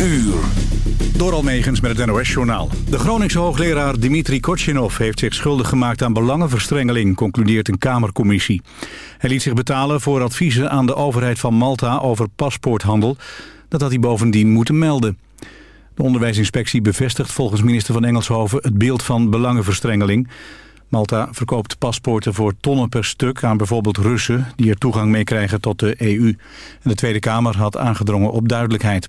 uur. Door Almegens met het NOS-journaal. De Groningse hoogleraar Dimitri Kotchinov heeft zich schuldig gemaakt aan belangenverstrengeling, concludeert een Kamercommissie. Hij liet zich betalen voor adviezen aan de overheid van Malta over paspoorthandel. Dat had hij bovendien moeten melden. De onderwijsinspectie bevestigt volgens minister van Engelshoven het beeld van belangenverstrengeling. Malta verkoopt paspoorten voor tonnen per stuk aan bijvoorbeeld Russen... die er toegang mee krijgen tot de EU. En de Tweede Kamer had aangedrongen op duidelijkheid.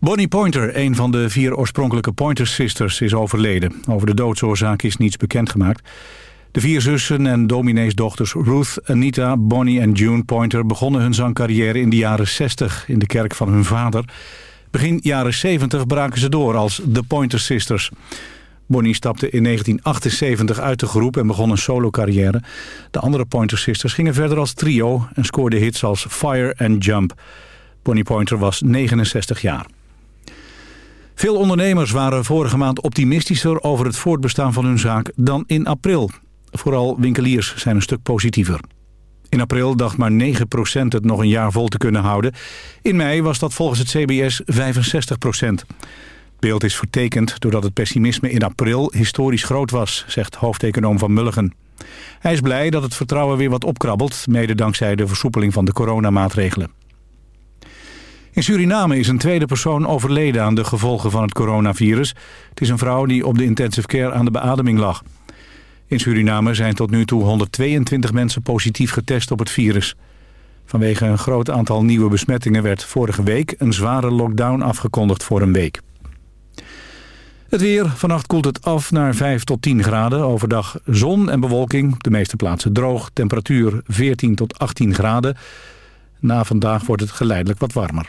Bonnie Pointer, een van de vier oorspronkelijke Pointer Sisters, is overleden. Over de doodsoorzaak is niets bekendgemaakt. De vier zussen en domineesdochters Ruth, Anita, Bonnie en June Pointer... begonnen hun zangcarrière in de jaren 60 in de kerk van hun vader. Begin jaren 70 braken ze door als The Pointer Sisters... Bonnie stapte in 1978 uit de groep en begon een solo-carrière. De andere Pointer Sisters gingen verder als trio en scoorden hits als Fire and Jump. Bonnie Pointer was 69 jaar. Veel ondernemers waren vorige maand optimistischer over het voortbestaan van hun zaak dan in april. Vooral winkeliers zijn een stuk positiever. In april dacht maar 9% het nog een jaar vol te kunnen houden. In mei was dat volgens het CBS 65% beeld is vertekend doordat het pessimisme in april historisch groot was, zegt hoofdeconoom van Mulligen. Hij is blij dat het vertrouwen weer wat opkrabbelt, mede dankzij de versoepeling van de coronamaatregelen. In Suriname is een tweede persoon overleden aan de gevolgen van het coronavirus. Het is een vrouw die op de intensive care aan de beademing lag. In Suriname zijn tot nu toe 122 mensen positief getest op het virus. Vanwege een groot aantal nieuwe besmettingen werd vorige week een zware lockdown afgekondigd voor een week. Het weer. Vannacht koelt het af naar 5 tot 10 graden. Overdag zon en bewolking. De meeste plaatsen droog. Temperatuur 14 tot 18 graden. Na vandaag wordt het geleidelijk wat warmer.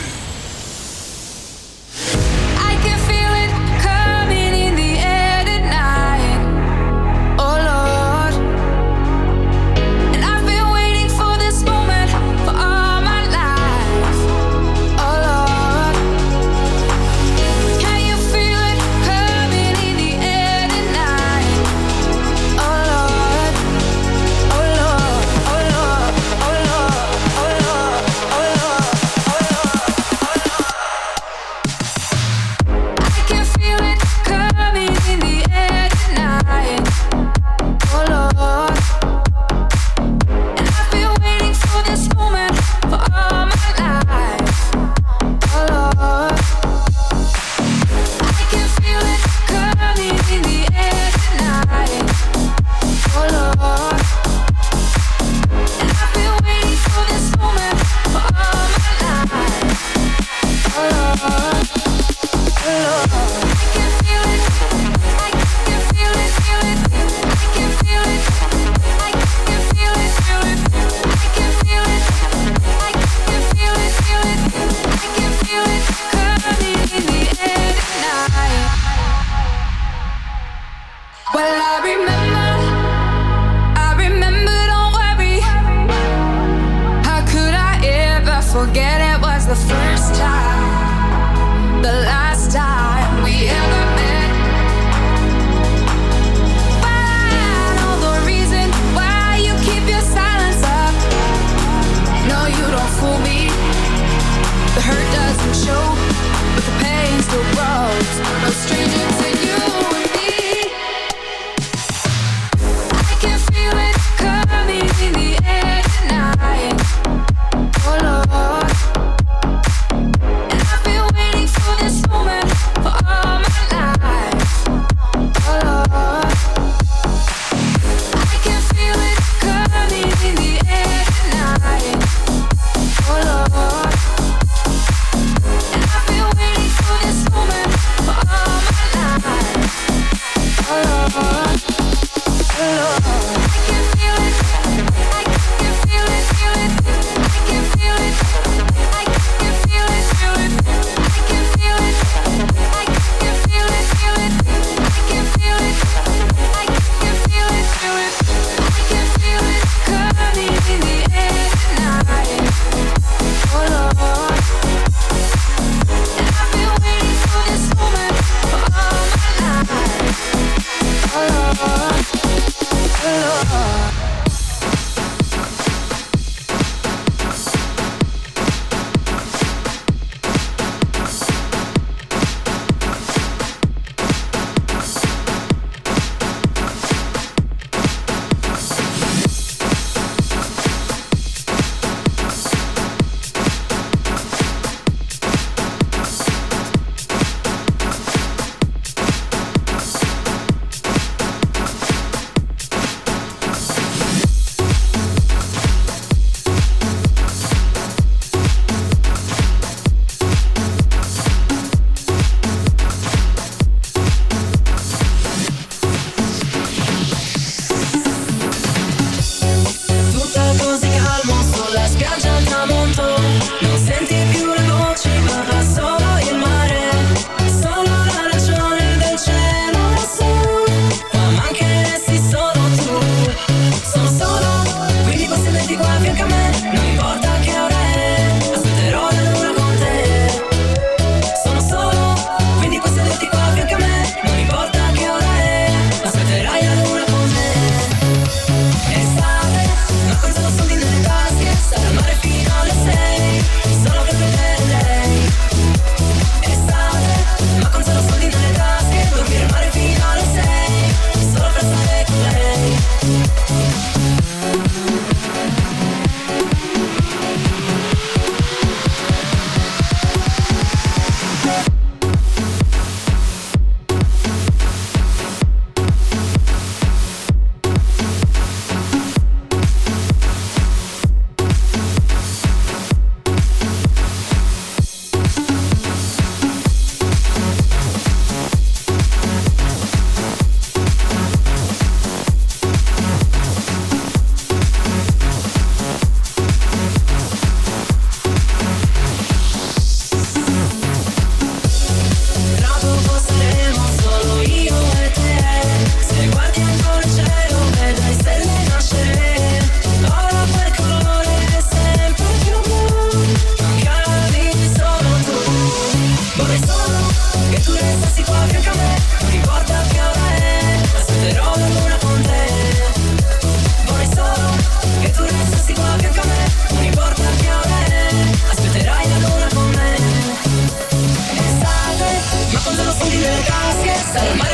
resti qua fianco a me Ricorda che ora è Aspetterò la luna con te. Vorrei solo che tu resti qua fianco a me Ricorda che ora è Aspetterai la luna con me. Estate, ma quando lo fondi le tasche Sarò mai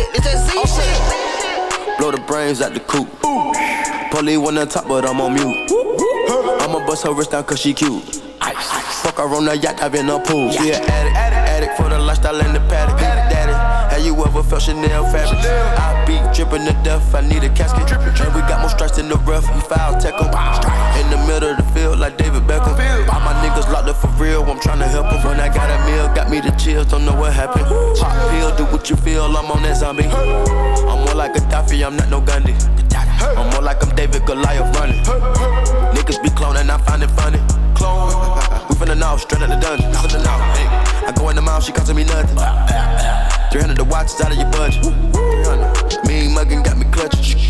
shit. It's that Z oh, shit. Blow the brains out the coop. Polly one on top, but I'm on mute. I'ma bust her wrist down cause she cute. Fuck her on the yacht, I've been a pool. She an addict, addict, addict for the lifestyle and the paddock. You ever felt Chanel fabric? I be dripping to death, I need a casket. And we got more strikes in the rough, we foul tech em. In the middle of the field, like David Beckham. All my niggas locked up for real, I'm tryna help them. When I got a meal, got me the chills, don't know what happened. Pop pill, do what you feel, I'm on that zombie. I'm more like a Daffy, I'm not no Gundy. I'm more like I'm David Goliath running. Niggas be cloning, I find it funny. Clone. We finna know, straight out the dungeon. Finna know. Hey. I go in the mouth, she costing me nothing. 300 the watch is out of your budget. 300. Mean muggin' got me clutching.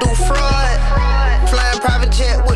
Do fraud. Flying private jet with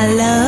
I love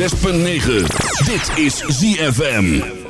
106.9. Dit is ZFM.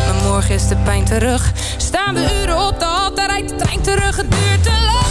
Morgen is de pijn terug. Staan we uren op de hal, daar rijdt de trein terug. Het duurt te lang.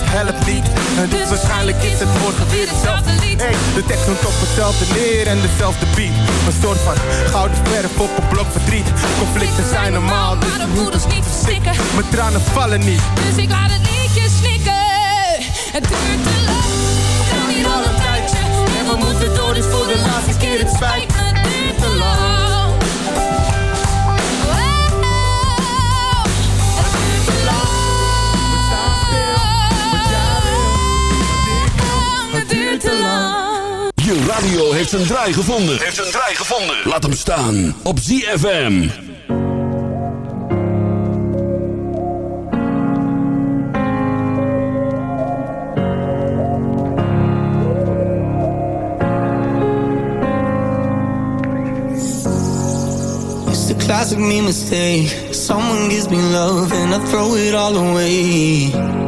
het helpt niet. En dus waarschijnlijk is het morgen weer hetzelfde lied. Hey, de tekst noemt op hetzelfde neer en dezelfde beat. Een soort van gouden verf op een blok verdriet. Conflicten zijn normaal, dus maar de voeders niet verstikken. mijn tranen vallen niet. Dus ik laat het liedje snikken. Het duurt te lang. We gaan hier al een tijdje. En we moeten door, dus voor de laatste keer. Het spijt me, duurt te lang. Radio heeft zijn draai gevonden. Heeft zijn draai gevonden. Laat hem staan op ZFM. It's the classic me mistake. Someone gives me love and I throw it all away.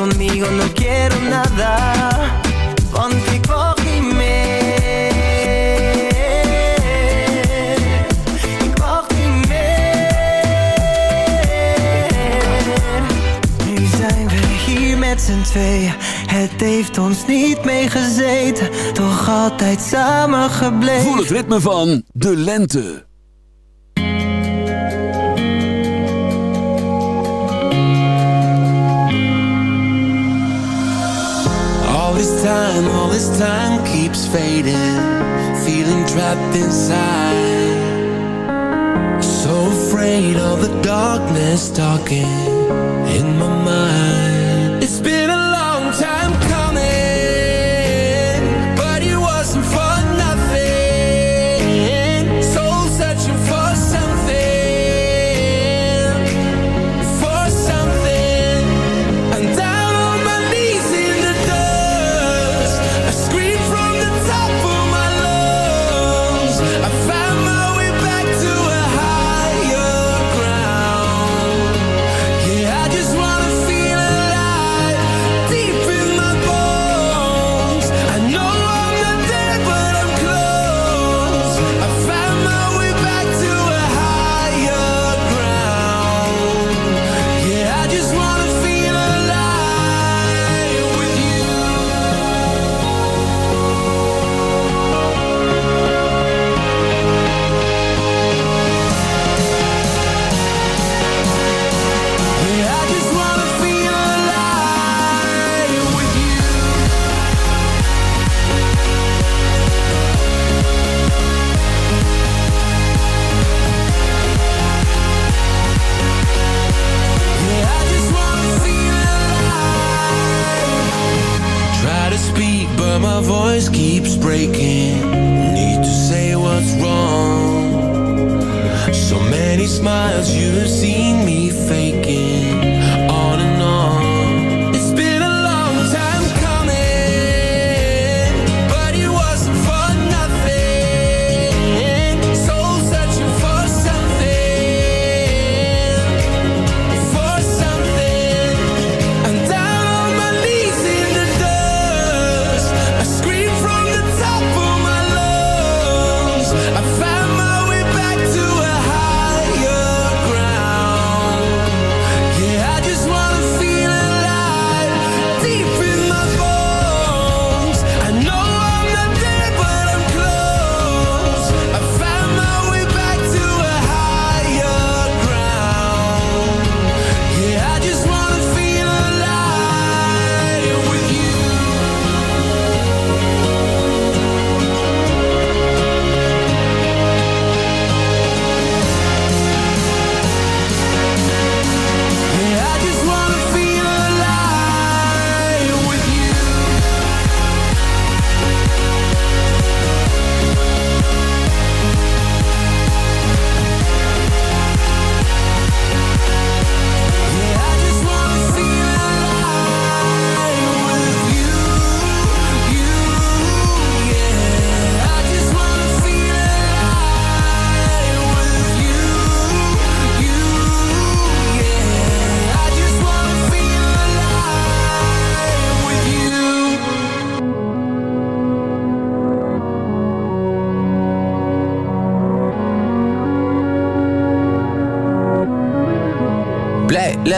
conmigo no quiero nada. hier met z'n tweeën. Het heeft ons niet meegezeten. Toch altijd samen gebleven. Voel het ritme van De Lente. keeps fading Feeling trapped inside. So afraid of the darkness talking in my mind.